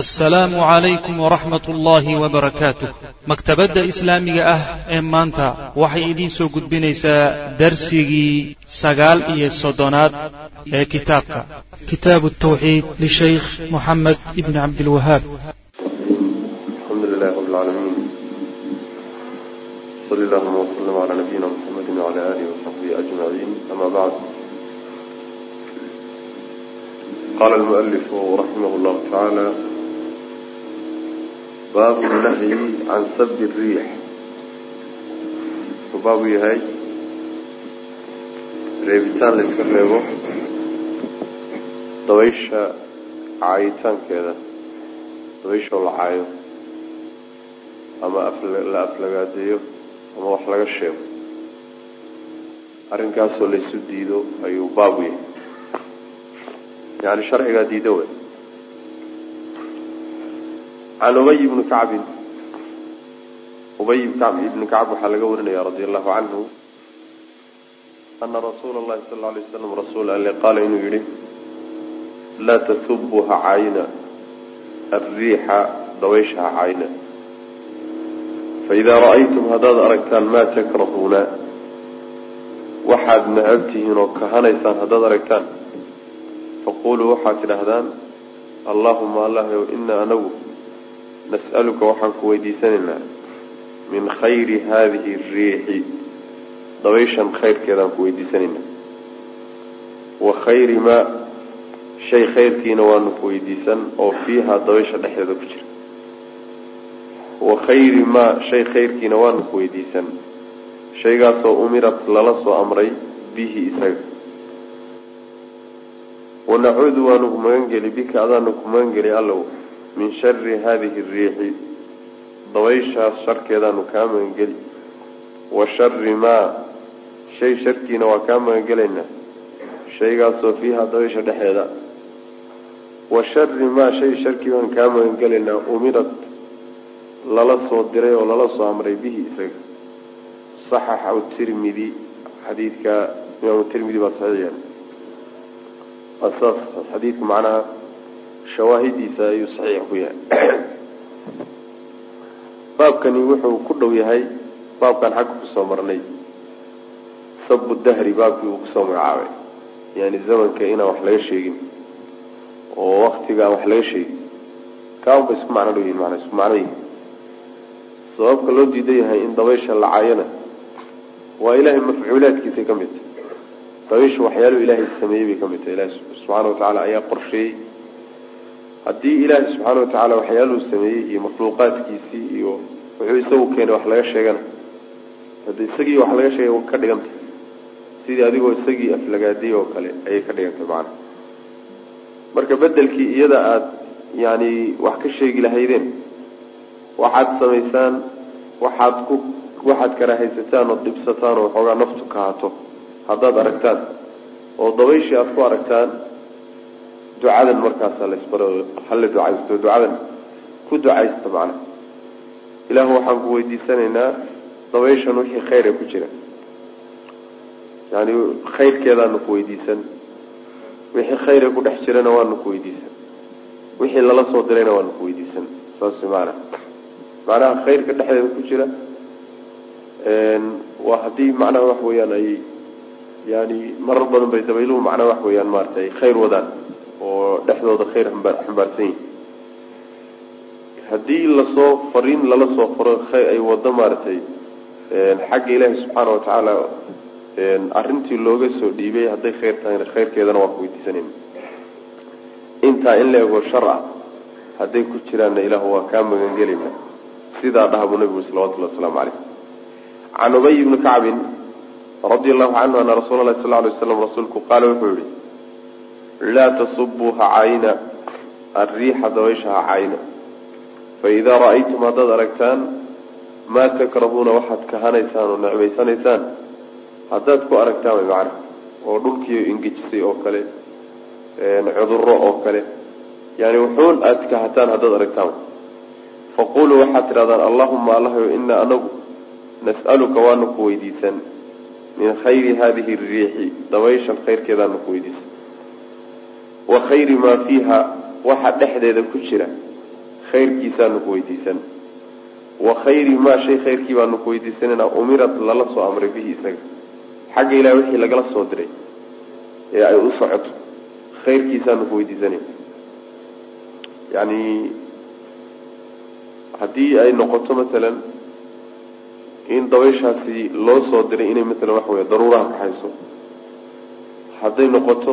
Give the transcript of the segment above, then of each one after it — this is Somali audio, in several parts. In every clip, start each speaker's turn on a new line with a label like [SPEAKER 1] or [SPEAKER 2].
[SPEAKER 1] asalaamu calaykum waraxmat ullaahi wabarakaatuh maktabadda islaamiga ah ee maanta waxay idiin soo gudbinaysaa darsigii sagaal iyo soddonaad ee kitaabka. Kitaabu tawxiid lishaykh moxamed ibni cabdilwahaab
[SPEAKER 2] qala almualifu raximah llahu tacaala baabu nahyi can sabi riix. Wuxuu baabu yahay reebitaan la iska reebo dabaysha caayitaankeeda dabaysha la caayo ama la aflagaadeeyo ama wax laga sheego. Arrinkaasoo laysu diido ayuu baabu yahay. Yani sharcigaa diida wey can ubay bni kacbin ubay ibni kacb waxaa laga warinaya radia allahu canhu ana rasuula allahi sal alay waslam rasuul alle qaala inuu yihi laa tasubu ha caayina alriixa dabaysha faidaa ra'aytum haddaad aragtaan maa takrahuuna waxaad necab tihiin oo kahanaysaan haddaad aragtaan faquluu waxaad tidhaahdaan allahuma allahyow ina anagu nas'aluka waxaan ku weydiisanaynaa min khayri haadihi riixi. Dabayshan khayrkeedaan ku weydiisanaynaa. Wa khayri maa shay khayrkiina waanu ku weydiisan oo fiiha dabaysha dhexdeeda ku jira. Wa khayri maa shay khayrkiina waanu ku weydiisan. Shaygaasoo umirat lala soo amray bihi isaga. Wanacuudu waanu ku magangeli bika adaanu ku magangeli allow min shari hadihi riixi dabayshaas sharkeedaanu kaa magangeli wa shari maa shay sharkiina waa kaa magangelaynaa shaygaasoo fiiha dabaysha dhexeeda. Wa shari maa shay sharkii baan kaa magangelaynaa umirad lala soo diray oo lala soo amray bihi isaga. Saxaxa tirmidi xadiidka imaamu tirmidi baa saxiix yahay macnaha shawaahidiisa ayuu saxiix ku yahay. Baabkani wuxuu ku dhow yahay baabkan xagga ku soo marnay. Sabu dahri baabkii uu ku soo magacaabay. Yani zamanka inaan wax laga sheegin. Oo waktiga aan wax laga sheegin. Kaanba isku macno dhow yihiin mana isku macno yihiin sababka loo diidan yahay in dabaysha la caayona waa ilahay mafcuulaadkiisay ka mid. Tahay dabaysha waxyaaluhu ilaahay sameeyey bay ka mid tahay. Ilahi subxaana watacaala ayaa qorsheeyey haddii ilaahi subxaana watacaala waxyaaluhu sameeyey iyo makhluuqaadkiisii iyo wuxuu isagu keenay wax laga sheegana hada isagii wax laga sheegay ka dhigantay sidii adigoo isagii aflagaadiyey oo kale ayay ka dhigantay macana marka bedelkii iyada aada yani wax ka sheegi lahaydeen waxaad samaysaan waxaad ku waxaad karahaysataan oo dhibsataan oo waxoogaa naftu kahato haddaad aragtaan oo dabayshii aada ku aragtaan ducadan markaasa lasbaro hala ducaysto ducadan? Ku ducaysta macana ilaahu waxaan ku weydiisanaynaa dabayshan wixii khayra ku jira. Yani khayrkeedaanu ku weydiisan. Wixii khayra ku dhex jirana waanu ku weydiisan. Wixii lala soo dirayna waanu ku weydiisan. Saas maana macnaha khayrka dhexdeeda ku jira waa haddii macnaha wax weeyaan ay yani marar badan bay dabayluhu macnaha wax weeyaan maaragtay khayr wadaan oo dhexdooda khayr xambaarsan yihiin haddii la soo fariin lala soo faro ay wado maaragtay xagga ilaahi subxaana watacaala arrintii looga soo dhiibay hadday khayr tahayna khayrkeedana waa ku intaa in la ego shar ah hadday ku jiraanna ilaahu waa kaa magangelayna sidaa dhaha buu nabigu salawatullhi wasalaamu caleyh can ubay ibni kacbin radia allahu canhu ana rasuula lahi sal ly waslam rasuulku qaala wuxuu yihi laa tasubuu ha caayina alriixa dabaysha ha caayina faidaa ra'aytum haddaad aragtaan maa takrahuuna waxaad kahanaysaan oo necmaysanaysaan? Haddaad ku aragtaan way macana oo dhulkii ingejisay oo kale cuduro oo kale. Yani wuxuun aada kahataan haddaad aragtaan. Faquluu waxaad tidhahdaan allahuma allahyo ina anagu nas'aluka waanu ku weydiisan. Min khayri hadihi riixi dabayshan khayrkeedaanu ku weydiisan wa khayri maa fiiha waxa dhexdeeda ku jira khayrkiisaanu ku weydiisan. Wa khayri maa shay khayrkii baanu ku weydiisanayna umirat lala soo amray bihi isaga. Xagga ilahi wixii lagala soo diray ee ay u socoto khayrkiisaanu ku weydiisanayna yani haddii ay noqoto masalan in dabayshaasi loo soo diray inay masalan waxa wey daruuraha kaxayso hadday noqoto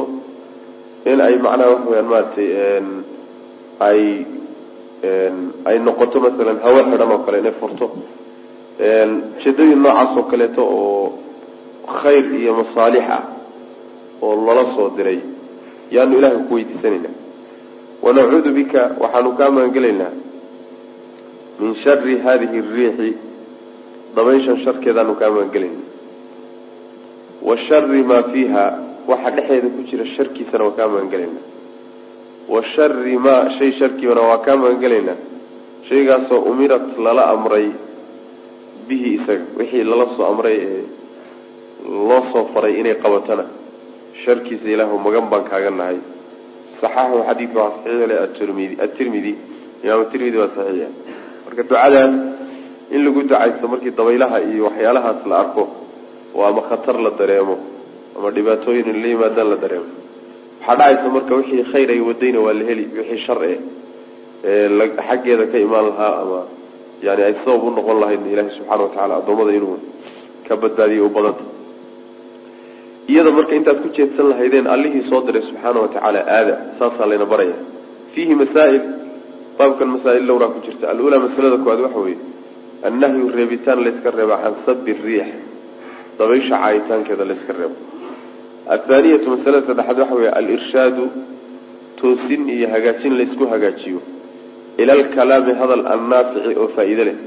[SPEAKER 2] in ay macnaha waxa weyaan maaragtay ay ay noqoto masalan hawo xidhan oo kale inay furto. Ujeedooyin noocaas oo kaleeto oo khayr iyo masaalix ah oo lala soo diray yaanu ilahay ku weydiisanayna. Wanacuudu bika waxaanu kaa magangelaynaa min shari hadihi ariixi dabayshan sharkeedaanu kaa magangelayna wa shari maa fiiha waxa dhexeeda ku jira sharkiisana waa kaa magangelaynaa wa shari maa shay sharkiibana waa kaa magangelaynaa shaygaasoo umirat lala amray bihi isaga wixii lala soo amray ee loo soo faray inay qabatana. Sharkiisa ilaahu magan baan kaaga nahay. Saxaxu xadiidka waa saxiix le atirmidi atirmidi imaam tirmidi waa saxiixa marka ducadaas in lagu ducaysto markii dabaylaha iyo waxyaalahaas la arko oo ama khatar la dareemo ama dhibaatooyin la yimaadaan la dareemo. Waxaa dhacaysa marka wixii khayr ay wadayna waa la heli wixii shar ee xaggeeda ka imaan lahaa ama yani ay sabab u noqon lahayd ilaahi subxaana watacaala addoommada inuu ka badbaadiyo u badanta iyada marka intaad ku jeedsan lahaydeen allihii soo diray subxaana watacaala aada saasaa layna baraya. Fiihi masaa'il baabkan masaa-il lowraa ku jirta. Alulaa masalada koowaad waxa weeye annahyu reebitaan layska reeba can sabi riix. Dabaysha caayitaankeeda layska reebo athaaniyatu masalada saddexaad waxa weeye alirshaadu toosin iyo hagaajin laysku hagaajiyo. Ila alkalaami hadal annaafici oo faa-iide leh.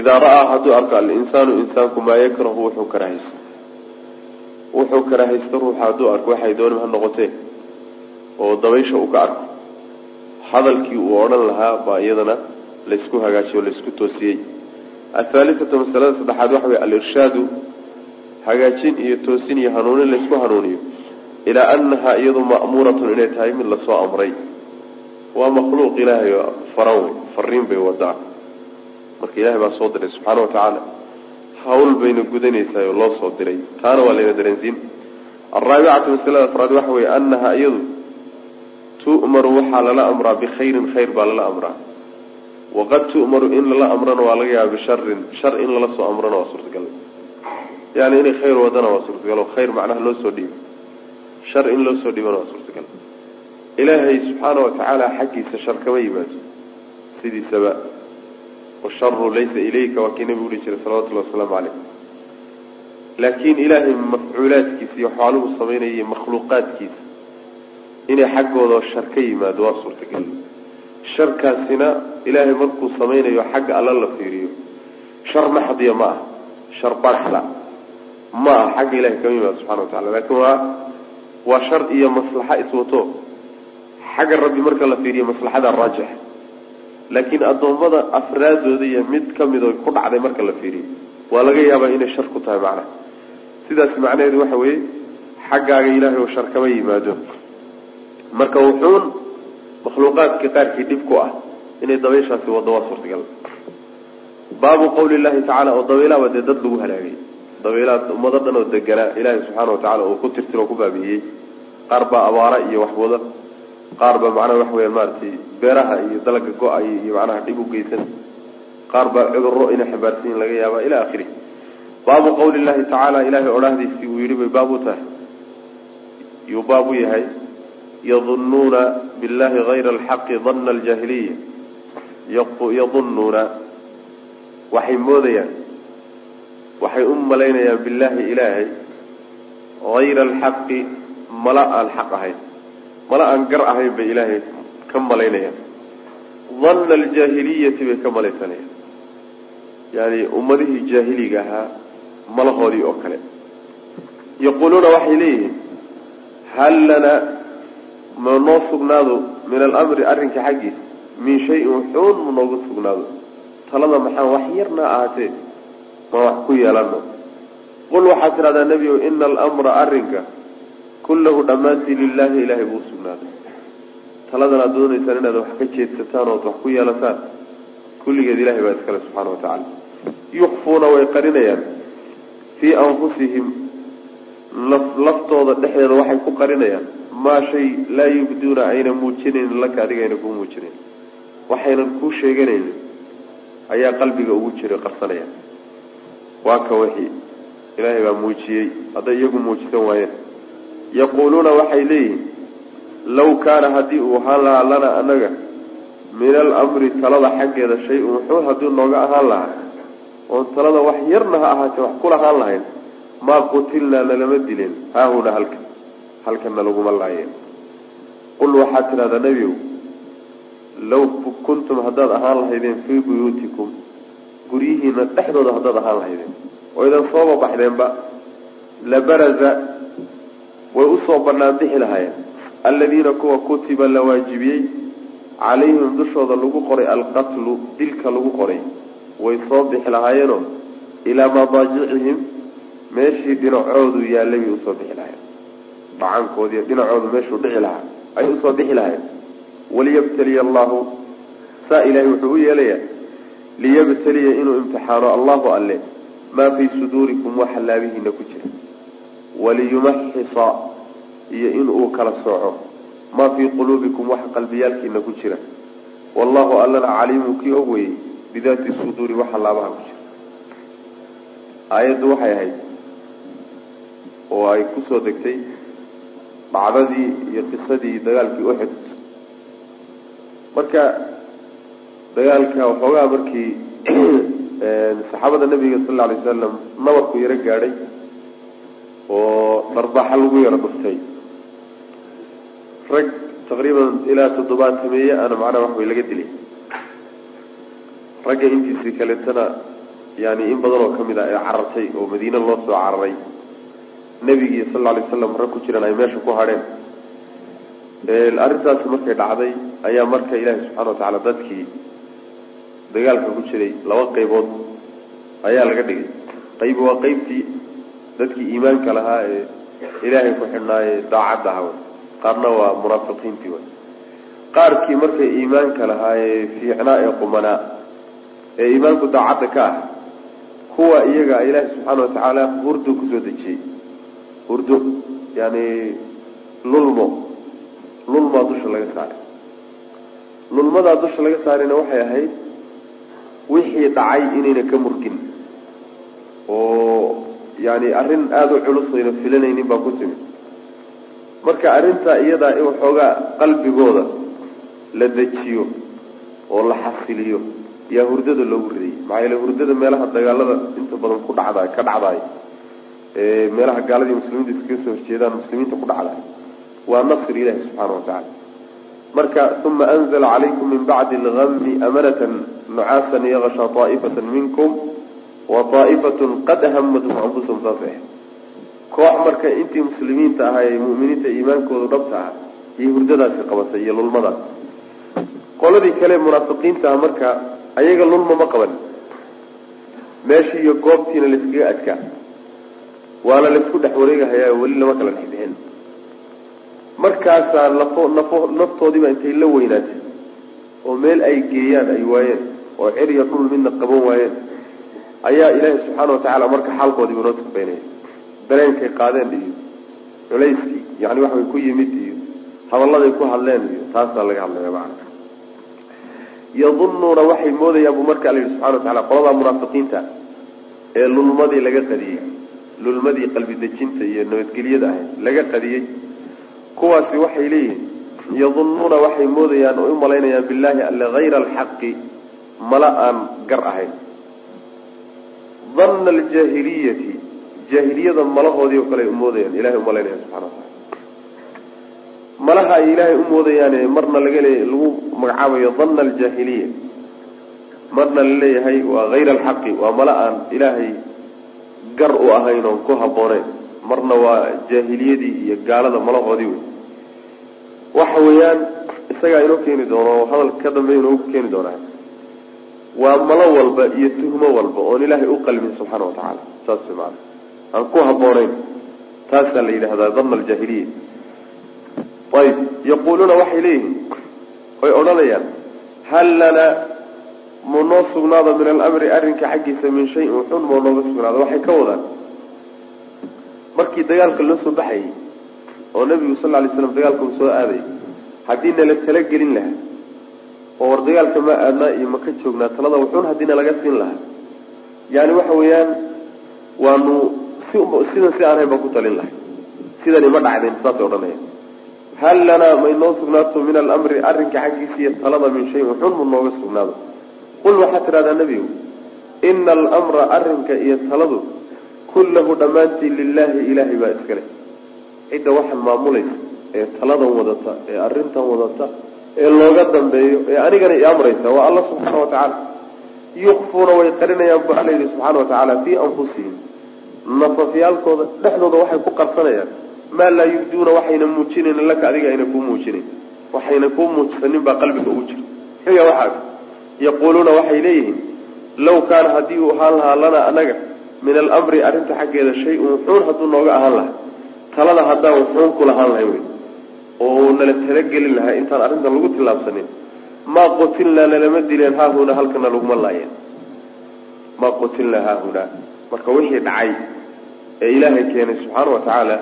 [SPEAKER 2] Idaa ra'aa hadduu arko alinsaanu insaanku maa yakrahu wuxuu karahaysto wuxuu karaahaysto ruuxa hadduu arko waxay doonib ha noqotee oo dabaysha uu ka arko. Hadalkii uu odhan lahaa baa iyadana laysku hagaajiyo o laysku toosiyey. Athaalisatu masalada saddexaad waxa wey alirshaadu hagaajin iyo toosin iyo hanuunin laysku hanuuniyo ilaa anahaa iyadu ma'muuratun inay tahay mid la soo amray. Waa makhluuq ilaahay faran wey fariin bay wadaa marka ilahay baa soo diray subxaana watacaala hawl bayna gudanaysaa oo loo soo diray. Taana waa layna dareensiin. Alraabicatu masalada afraad waxa weeye anaha iyadu tu'maru waxaa lala amraa bikhayrin khayr baa lala amraa. Waqad tu'maru in lala amrana waa laga yaaba bisharin shar in lala soo amrana waa suurtagal yani inay khayr wadana waa suurtagal oo khayr macnaha loo soo dhiibo shar in loo soo dhiibana waa suurtagal. Ilaahay subxaana watacaala xaggiisa shar kama yimaado sidiisaba washaru laysa ilayka waa kii nabigu uhi jiray salawatullahi wasalaamu caleyh laakiin ilaahay mafcuulaadkiisa iyo waxaaluhu samaynayay makhluuqaadkiisa inay xaggooda shar ka yimaado waa suurtagal. Sharkaasina ilaahay markuu samaynayo xagga alla la fiiriyo. Shar maxdiya ma ah shar barxla ma ah xagga ilahay kama yimaado subxana wa tacala laakiin waa waa shar iyo maslaxa iswato. Xagga rabbi marka la fiiriyo maslaxada raajix. Laakiin addoommada afraadooda iyo mid ka mid oo ku dhacday marka la fiiriyo waa laga yaabaa inay shar ku tahay macnaha sidaas macnaheedu waxa weeye xaggaaga ilaahay oo shar kama yimaado. Marka wuxuun makhluuqaadka qaarkii dhib ku ah inay dabayshaasi waddo waa suurtagal. Baabu qawli llahi tacala oo dabaylaaba dee dad lagu halaagay dabaylaha ummado dhan oo deganaa ilaahay subxaana watacaala uu ku tirtiro o ku baabi'iyey qaar baa abaara iyo waxwada qaar baa macnaha waxa weya maaragtay beeraha iyo dalaga go'ay iyo macnaha dhib u geysan. Qaar baa cudurro inay xambaarsan yihiin laga yaaba ila akhiri baabu qawli llahi tacaala ilahay odhahdiisii uu yidhi bay baab u tahay. Yuu baab u yahay. Yadunnuuna billahi hayra alxaqi danna aljaahiliya yadunnuuna waxay moodayaan waxay u malaynayaan billahi ilaahay hayra alxaqi mala aan xaq ahayn. Mala aan gar ahayn bay ilaahay ka malaynayaan. Danna aljaahiliyati bay ka malaysanayaan. Yani ummadihii jaahiliga ahaa malahoodii oo kale. Yaquuluuna waxay leeyihiin hal lana ma noo sugnaado min alamri arrinka xaggiisa? Min shayin wuxuun ma noogu sugnaado. Talada maxaa wax yarnaa ahaatee ma wax ku yeelano qul waxaad tidhahdaa nebi o ina alamra arrinka kullahu dhammaantii lilahi ilahay buu sugnaaday. Taladan aad doonaysaan inaad wax ka jeedsataan ood wax ku yeelataan. Kulligeed ilahay baa iskale subxaana wa tacaala. Yukfuuna way qarinayaan. Fii anfusihim laftooda dhexdeeda waxay ku qarinayaan. Maa shay laa yubduuna ayna muujinaynin laka adiga ayna kuu muujinayn waxaynan kuu sheeganaynin ayaa qalbiga ugu jiray qarsanayaan waa ka wixii ilaahay baa muujiyey. Hadday iyagu muujisan waayeen. Yaquuluuna waxay leeyihiin law kaana haddii uu ahaan lahaa lana anaga min alamri talada xaggeeda shay-un wuxuu hadduu nooga ahaan lahaa oon talada wax yarna ha ahaatee wax kula ahaan lahayn maa qutilnaa nalama dileen haahuna halkan halkanna laguma laayeen. Qul waxaad tidhahdaa nebiow law kuntum haddaad ahaan lahaydeen fii buyuutikum guryihiina dhexdooda haddaad ahaan lahaydeen. Oo idan sooba baxdeenba labaraza way u soo banaan bixi lahaayeen. Aladiina kuwa kutiba la waajibiyey calayhim dushooda lagu qoray alqatlu dilka lagu qoray way soo bixi lahaayeenoo ilaa madaajicihim meeshii dhinacoodu yaallay bay u soo bixi lahayen dhacankoodiiyo dhinacoodu meeshuu dhici lahaa ayay u soo bixi lahayen waliyabtaliya allahu saa ilahay wuxuu u yeelayaa liyabtaliya inuu imtixaano allahu alle maa fii suduurikum waxa laabihiina ku jira. Waliyumaxisa iyo inuu kala sooco maa fii quluubikum waxa qalbiyaalkiina ku jira. Wallahu allana caliimu kii og weyey bidaati suduuri waxa laabaha ku jira. Aayaddu waxay ahayd oo ay ku soo degtay dhacdadii iyo qisadii dagaalkii uxud marka dagaalka waxoogaa markii saxaabada nabiga sal alla alay wasalam nabarku yaro gaadhay oo dharbaaxa lagu yaro dhuftay rag taqriiban ilaa toddobaatameeye ana macnaha wax way laga dilay. Ragga intiisii kaleetana yani in badan oo ka mid ah ee carartay oo madiine loo soo cararay. Nebigii sal lla alay waslam rag ku jiran ay meesha ku hadheen arrintaasi markay dhacday ayaa marka ilaahi subxana watacaala dadkii dagaalka ku jiray laba qaybood ayaa laga dhigay. Qayb waa qeybtii dadkii iimaanka lahaa ee ilaahay ku xidhnaaye daacadda aha qaarna waa munaafiqiintii way. Qaarkii markay iimaanka lahaa ee fiicnaa ee qumanaa ee iimaanku daacadda ka ah kuwa iyaga ilaahi subxaana watacaala hurdo ku soo dejiyey. Hurdo yani lulmo. Lulmaa dusha laga saaray. Lulmadaa dusha laga saarayna waxay ahayd wixii dhacay inayna ka murgin. Oo yani arrin aada u culus ayna filanaynin baa ku timid marka arrintaa iyadaa in waxoogaa qalbigooda la dejiyo oo la xasiliyo yaa hurdada loogu ridayy maxaa yeele hurdada meelaha dagaalada inta badan ku dhacda ka dhacdaay meelaha gaaladii muslimiinta iskaga soo horjeedaan muslimiinta ku dhacdaay waa nasri ilahi subxaana watacaala marka uma anzla calaykum min bacdi algami amanatan nucaasan yaksha طaa'ifata minkum wa طaa'ifatun qad hamathum anfusahum saas koox marka intii muslimiinta ahaa ee mu'miniinta iimaankoodu dhabta ah iyo hurdadaasi qabatay iyo lulmadaas qoladii kale munaafiqiinta ah marka ayaga lulma ma qaban meeshii iyo goobtiina layskaga adkaa waana laysku dhex wareegahayaa weli lama kala dhex bixin markaasaa nafo nafo naftoodiiba intay la weynaatay oo meel ay geeyaan ay waayeen oo cer iyo dhul midna qaban waayeen ayaa ilaahi subxaana watacaala marka xaalkoodiiba noo tufaynaya dareenkay qaadeen iyo culayskii yani waxbay ku yimid iyo hadalladay ku hadleen iyo taasaa laga hadlaya macana yadunuuna waxay moodayaan buu marka alla yihi subxana watacala qoladaa munaafiqiinta ee lulmadii laga qadiyey lulmadii qalbi dejinta iyo nabadgelyada ahayd laga qadiyey kuwaasi waxay leeyihiin yadunuuna waxay moodayaan oo u malaynayaan billahi alle hayra alxaqi mala aan gar ahayn. Danna aljaahiliyati jaahiliyada malahoodii oo kale ay umoodayaan ilahay u malaynaya subxana watacala malaha ay ilaahay u moodayaane marna laga lagu magacaabayo danna aljaahiliya. Marna la leeyahay waa hayra alxaqi waa mala aan ilaahay gar u ahayn oon ku habbooneyn marna waa jaahiliyadii iyo gaalada malahoodii wey waxa weeyaan isagaa inoo keeni doono hadal ka dambeeya inoogu keeni doonaa waa malo walba iyo tuhmo walba oon ilaahay u qalmin subxaana watacaala saas maana aan ku habbooneyn taasaa la yidhahdaa danna aljaahiliya ayib. Yaquuluuna waxay leeyihiin oy odhanayaan. Hal lanaa mu noo sugnaado min alamri arrinka xaggiisa min shayin wuxun moo nooga sugnaado? Waxay ka wadaan. Markii dagaalka loo soo baxayay oo nabigu sal alay slam dagaalka uu soo aaday haddii nala tala gelin lahaa oo war dagaalka ma aadnaa iyo maka joognaa talada wuxuun haddii nalaga siin lahaa. Yani waxa weeyaan waanu si sidan si aan hayn ku talin lahay sidani ma dhacdeen saasay odhanaya hal lanaa may noo sugnaato min alamri arrinka xaggiisa iyo talada min shayin wuxuun mu nooga sugnaado. Qul waxaad tidhahdaa nebigu ina alamra arrinka iyo taladu kullahu dhammaantii lilaahi ilaahay baa iskale cidda waxaan maamulaysa ee taladan wadata ee arrintan wadata ee looga dambeeyo ee anigana i amraysa waa alla subxaana wa tacaala. Yukfuuna way qarinayaan bu alla yidhi subxaana wa tacaala fii anfusihim. Nafafyaalkooda dhexdooda waxay ku qarsanayaan. Maa laa yubduuna waxayna muujinayn laka adiga ayna kuu muujinayn waxayna kuu muujisanin baa qalbiga ugu jira. Xiga waxaa yaquuluuna waxay leeyihiin law kaana haddii uu ahaan lahaa lanaa anaga min alamri arrinta xaggeeda shay-un wuxuun hadduu nooga ahaan lahaa. Talada haddaan wuxuun ku lahaan lahay wey oo nala talagelin lahaa intaan arrintan lagu tillaabsanin. Maa qutilnaa nalama dileen haahunaa halkana laguma laayeen. Maa qutilnaa haahunaa marka wixii dhacay ee ilaahay keenay subxaana wa tacaala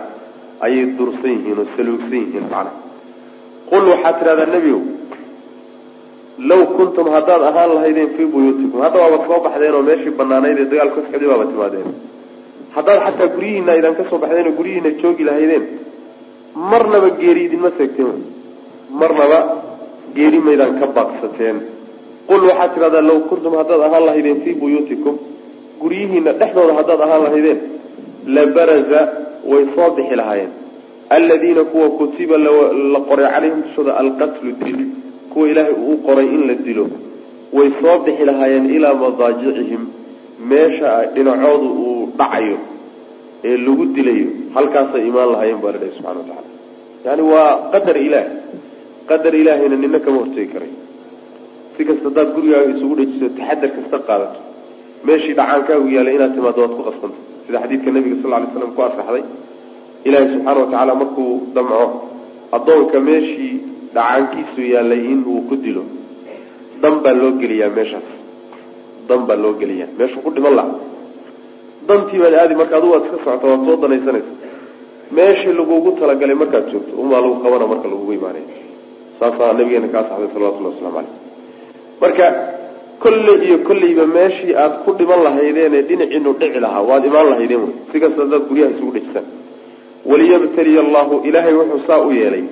[SPEAKER 2] ayay dursan yihiin oo saluugsan yihiin macnaha qul waxaad tidhahdaa nebigow law kuntum haddaad ahaan lahaydeen fii buyuutikum. Hadda waabad soo baxdeen oo meeshii banaanayd ee dagaalku ka socday baaba timaadeen. Haddaad xataa guryihiina aydan ka soo baxdeen oo guryihiina joogi lahaydeen marnaba geeri idinma seegteen. Marnaba geeri maydaan ka baaqsateen. Qul waxaad tidhahdaa law kuntum haddaad ahaan lahaydeen fii buyuutikum guryihiina dhexdooda haddaad ahaan lahaydeen labaraza way soo bixi lahaayeen. Aladiina kuwa kutiba la qoray calayhim dushooda alqatlu dil kuwa ilaahay uu qoray in la dilo way soo bixi lahaayeen ilaa madaajicihim. Meesha dhinacoodu uu dhacayo ee lagu dilayo halkaasay imaan lahaayeen baa ladhahay subxana wa tacala yani waa qadar ilaah. Qadar ilaahayna nina kama hortegi karay si kasta haddaad gurigaaga isugu dhejiso taxadar kasta qaadato. Meeshii dhacaankaagu yaalay inaad timaado waad ku qasbanta. Sida xadiidka nabiga sal lay slam ku asaxday ilaahay subxaana wa tacaala markuu damco addoonka meeshii dhacaankiisu yaalay in uu ku dilo dan baa loo geliyaa meeshaas. Dan baa loo geliyaa. Meeshuu ku dhiman laha dantii baad aadi marka adu waad iska socota waad soo danaysanaysa meeshii lagugu talagalay markaad joogto umaa lagu qabana marka lagugu imaanay. Saasaa nabigeena ka asaxday salawatullahi waslamu caleyh marka kolley iyo kolleyba meeshii aad ku dhiman lahaydeen ee dhinaciinu dhici lahaa waad imaan lahaydeen wy si kasta haddaad guryaha isugu dhejisaan waliyabtaliya allahu ilaahay wuxuu saa u yeelay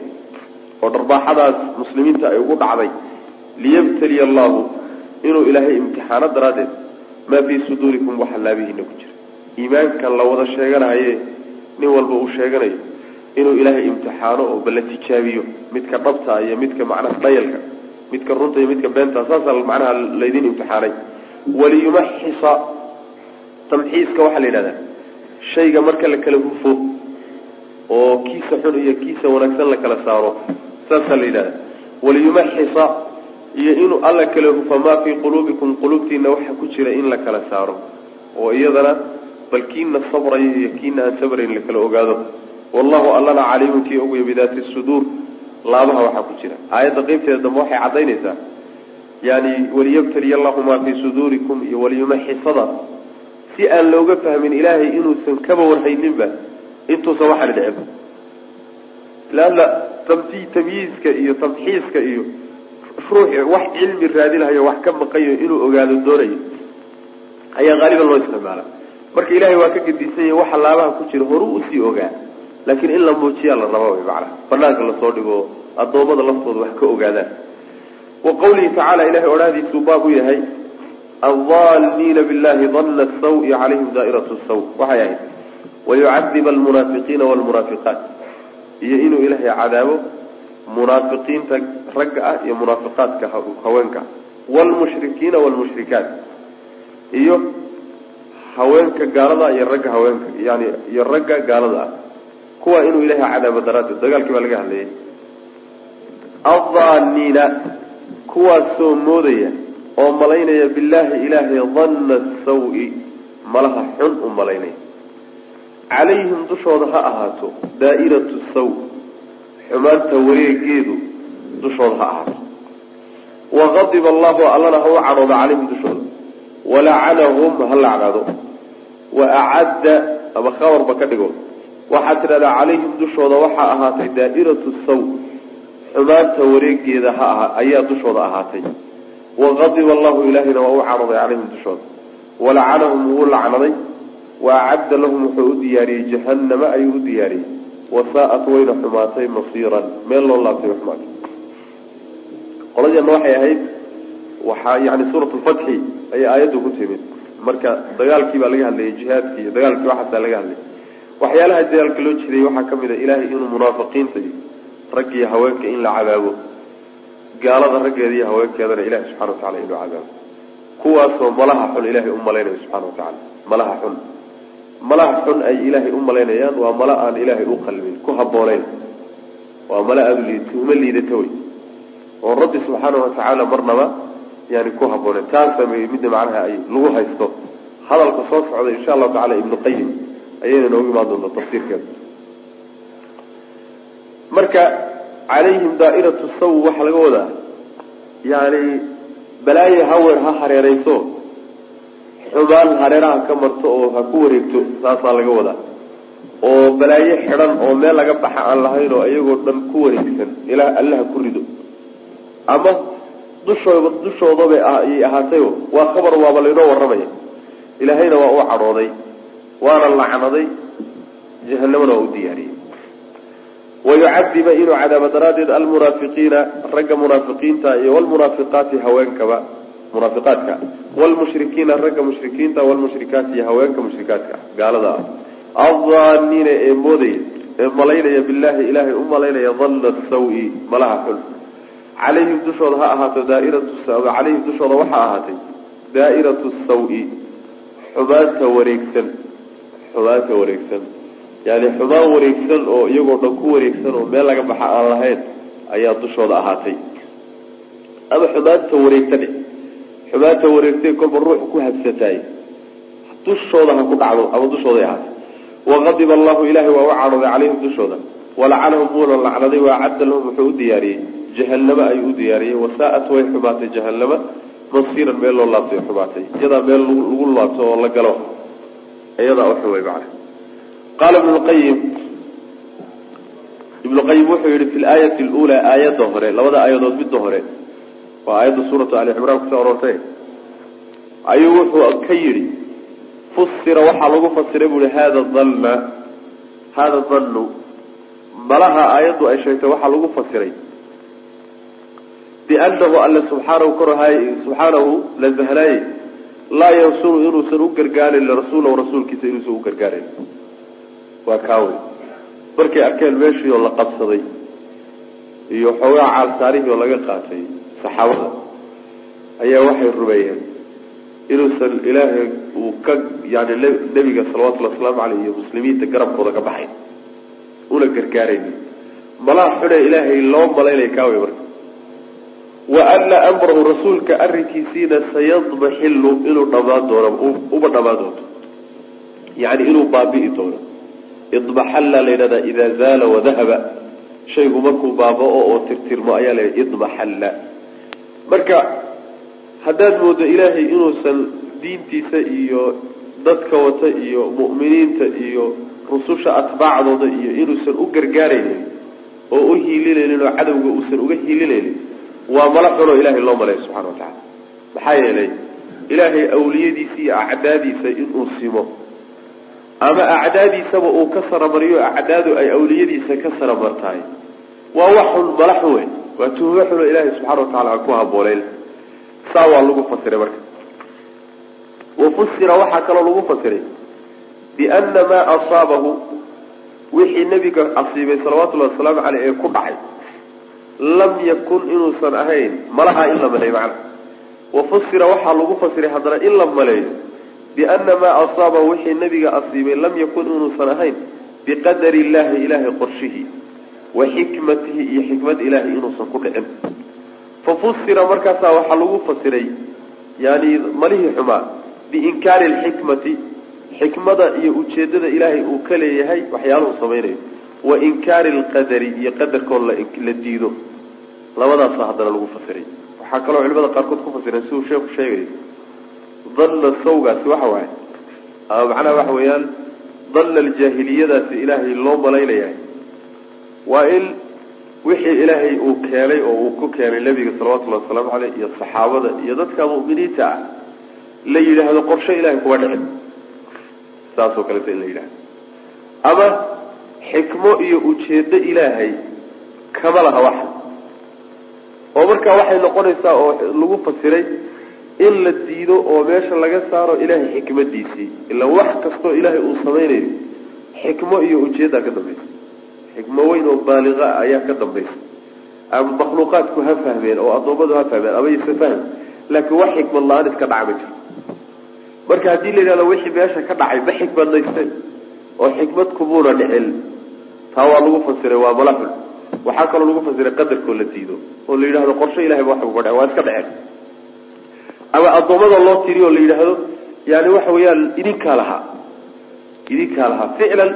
[SPEAKER 2] oo dharbaaxadaas muslimiinta ay ugu dhacday. Liyabtaliya allahu inuu ilaahay imtixaano daraaddeed maa fii suduurikum waxa laabihiina ku jira iimaankan la wada sheeganahaye nin walba uu sheeganayo inuu ilaahay imtixaano oo balla tijaabiyo midka dhabta iyo midka macnaha dhayalka midka runta iyo midka beenta saasaa macnaha laydin imtixaanay. Waliyumaxisa tamxiiska waxaa la yidhahdaa shayga marka la kala hufo oo kiisa xun iyo kiisa wanaagsan la kala saaro saasaa la yidhahda waliyumaxisa iyo inuu alla kala hufa maa fii quluubikum? Quluubtiina waxa ku jira in la kala saaro oo iyadana bal kiina sabraya iyo kiina aan sabrayn la kala ogaado. Wallahu allana caliimun kii ogaya bidaati suduur laabaha waxaa ku jira. Aayadda qeybteeda dambe waxay caddaynaysaa. Yani waliyabtaliya allahu maa fii suduurikum iyo waliyumaxisada. Si aan looga fahmin ilaahay inuusan kaba warhayninba intuusan waxaan dhicin. Leanna tamti tamyiiska iyo tamxiiska iyo ruuxi wax cilmi raadinahayo wax ka maqayo inuu ogaado doonayo ayaa haaliban loo isticmaala marka ilahay waa ka gedisan yahay waxa laabaha ku jira horuu u sii ogaa. Laakiin in la muujiyaa la raba wy macana banaanka la soo dhigo addoommada laftooda wax ka ogaadaan. Wa qawlihi tacaala ilahay odhaahdiisuu baab u yahay aldaalniina billahi danna sawi calayhim daairatu saw waxay ahayd wayucadib almunaafiqiina walmunaafiqaat. Iyo inuu ilaahay cadaabo munaafiqiinta ragga ah iyo munaafiqaadka haweenka. Waalmushrikiina waalmushrikaat iyo haweenka gaalada iyo ragga haweenka yani iyo ragga gaalada ah. Kuwa inuu ilaahay cadaabo daraaddeed dagaalkii baa laga hadlayay. Addaaniina kuwaasoo moodaya oo malaynaya billaahi ilaahay danna sawi malaha xun u malaynaya. Calayhim dushooda ha ahaato daa'iratu saw xumaanta wareegeedu dushooda ha ahaato. Waqadiba allahu allana ha u cadhoodo calayhim dushooda walacanahum ha lacnado. Wa acadda ama khabarba ka dhigo. Waxaad tidhahdaa calayhim dushooda waxaa ahaatay daa'iratu saw xumaanta wareegeeda ha aha ayaa dushooda ahaatay. Waqadiba allahu ilaahayna waa u cadhooday calayhim dushooda. Walacanahum wuu lacnaday. Wa acadda lahum wuxuu u diyaariyey jahannama ayuu u diyaariyey. Wasaa-at wayna xumaatay masiiran meel loo laabtay xumaatay. Qoladeena waxay ahayd waxaa yani suurat lfatxi ayay aayaddu ku timid. Marka dagaalkii baa laga hadlayay jihaadki iyo dagaalkii waxaasaa laga hadlayay. Waxyaalaha dagaalka loo jiray waxaa ka mid a ilaahay inuu munaafiqiinta rag iyo haweenka in la cadaabo gaalada raggeeda iyo haweenkeedana ilahi subxana watacala inuu cadaabo kuwaasoo malaha xun ilaahay u malaynayo subxana watacala malaha xun. Malaha xun ay ilaahay u malaynayaan waa mala aan ilaahay u qalmin ku habooneyn waa mala aada tuhmo liidata wey oo rabbi subxaana watacaala marnaba yani ku habooneyn taasa midda macnaha ay lagu haysto. Hadalka soo socda insha allahu tacala ibnu qayim ayayna noogu imaan doonta tafsiirkeeda. Marka calayhim daairatu saw waxaa laga wadaa yani balaayo hawer ha hareereyso xumaan hareeraha ka marto oo ha ku wareegto saasaa laga wadaa oo balaayo xidhan oo meel laga baxa aan lahayn oo iyagoo dhan ku wareegsan ilaa allaha ku rido. Ama dushooda dushoodabay ayay ahaatayo waa khabar waaba laynoo warramaya ilaahayna waa u cadhooday waana lacnaday jahanamana waa u diyaariyey. Wayucadiba inuu cadaabo daraaddeed almunaafiqiina ragga munaafiqiinta iyo walmunaafiqaati haweenkaba munaafiqaadka. Wlmushrikiina ragga mushrikiinta wlmushrikaati iyo haweenka mushrikaadka gaalada. Ah addaaniina ee moodaya ee malaynaya billahi ilaahay u malaynaya danna sawi malaha xun calayhim dushooda ha ahaato daairatu calayhim dushooda waxaa ahaatay daa'iratu sawi xumaanta wareegsan xumaanta wareegsan. Yani xumaan wareegsan oo iyagoo dhan ku wareegsan oo meel laga baxa aan lahayn ayaa dushooda ahaatay. Ama xumaanta wareegsan xumaanta wareegtay kolba ruux ku habsataay dushooda ha ku dhacdo ama dushooday ahaatay. Waqadiba allahu ilahay waa u cadhooday calayhim dushooda. Walacanahum wuuna lacnaday waacadda lahum wuxuu u diyaariyey jahanamo ayuu u diyaariyey. Wasaa-at way xumaatay jahanama masiiran meel loo laabtay xumaatay. Iyadaa meel lagu laabto oo la galo. Iyadaa way macana qaala ibnu lqayim ibnu qayim wuxuu yihi fi laayati lula aayadda hore labada aayadood midda hore waa aayadda suuratu ali cimraan ku soo aroortay. Ayuu wuxuu ka yidhi fusira waxaa lagu fasiray bu ihi hada danna hada dannu malaha aayaddu ay sheegtay waxaa lagu fasiray biannahu alle subxaanahu korhay subxaanahu la zahlaaye laa yansuru inuusan u gargaarin lirasuulahu rasuulkiisa inuusan u gargaarin waa kaawey markay arkeen meeshii oo la qabsaday iyo xoogaa caalsaarihii oo laga qaatay saxaabada ayaa waxay rumeeyeen inuusan ilaahay uu ka yani nebiga salawatullhi wasalaamu caleyh iyo muslimiinta garabkooda ka baxay una gargaarayni malaha xune ilaahay loo malaynaya kaawey marka wa ana amrahu rasuulka arrinkiisiina sayadmaxilu inuu dhamaan doono uba dhamaan doonto yani inuu baabi'i doono. Idmaxalla la yidhahdaa idaa zaala wadahaba shaygu markuu baaba-o oo tirtirmo ayaa la idmaxalla marka haddaad moodo ilaahay inuusan diintiisa iyo dadka wata iyo mu'miniinta iyo rususha atbaacdooda iyo inuusan u gargaaraynin oo u hiilinaynin oo cadowga uusan uga hiilinaynin waa mala xunoo ilahay loo malaya subxana wa tacala maxaa yeelay ilaahay awliyadiisa iyo acdaadiisa inuu simo. Ama acdaadiisaba uu ka saramariyo acdaadu ay awliyadiisa ka saramartahay. Waa wax xun mala xun weyn. Waa tuhmo xunoo ilaahay subxana wa tacala aan ku habooneyn saa waa lagu fasiray marka. Wafusira waxaa kaloo lagu fasiray biana maa asaabahu wixii nebiga asiibay salawatullahi wasalaamu caleyh ee ku dhacay lam yakun inuusan ahayn. Malaha in la maleeyo macna. Wafusira waxaa lagu fasiray haddana in la maleeyo. Biana maa asaabahu wixii nebiga asiibay lam yakun inuusan ahayn biqadari illahi ilaahay qorshihii wa xikmatihi iyo xikmad ilaahay inuusan ku dhicin. Fafusira markaasaa waxaa lagu fasiray yani malihii xumaa biinkaari alxikmati xikmada iyo ujeedada ilaahay uu ka leeyahay waxyaaluhu samaynayo. Wa inkaari alqadari iyo qadarkoon la diido labadaasa haddana lagu fasiray. Waxaa kaloo culimada qaarkood ku fasireen siduu sheeku sheegay dalla sawgaasi waxa waaye ama macnaha waxa weeyaan dalla aljaahiliyadaasi ilaahay loo malaynayahay waa in wixii ilaahay uu keenay oo uu ku keenay nebiga salawatullahi wasalaamu caleyh iyo saxaabada iyo dadka mu'miniinta ah la yidhaahdo qorshe ilahay kuma dhicin. Saasoo kaleeto in la yidhahdo ama xikmo iyo ujeeddo ilaahay kama laha waxa oo markaa waxay noqonaysaa oo lagu fasiray in la diido oo meesha laga saaro ilaahay xikmadiisii ila wax kastoo ilaahay uu samaynayo xikmo iyo ujeeddaa ka dambaysa. Xikmo weyn oo baaliqa ayaa ka dambaysa. Ama makhluuqaadku ha fahmeen oo addoommadu ha fahmeen ama yse fahm laakiin wax xikmad la'aan iska dhaca ma jiro marka haddii la yidhahdo wixii meesha ka dhacay ma xikmadnaysteen oo xikmad kumuuna dhicin taa waa lagu fasiray waa malaxul waxaa kaloo lagu fasiray qadarkoo la diido oo la yidhahdo qorshe ilahay ba wax uga dhacen waa iska dhaceen. Ama addoommada loo tiriyo oo la yidhaahdo yani waxa weeyaan idinkaa lahaa. Idinkaa lahaa. Ficlan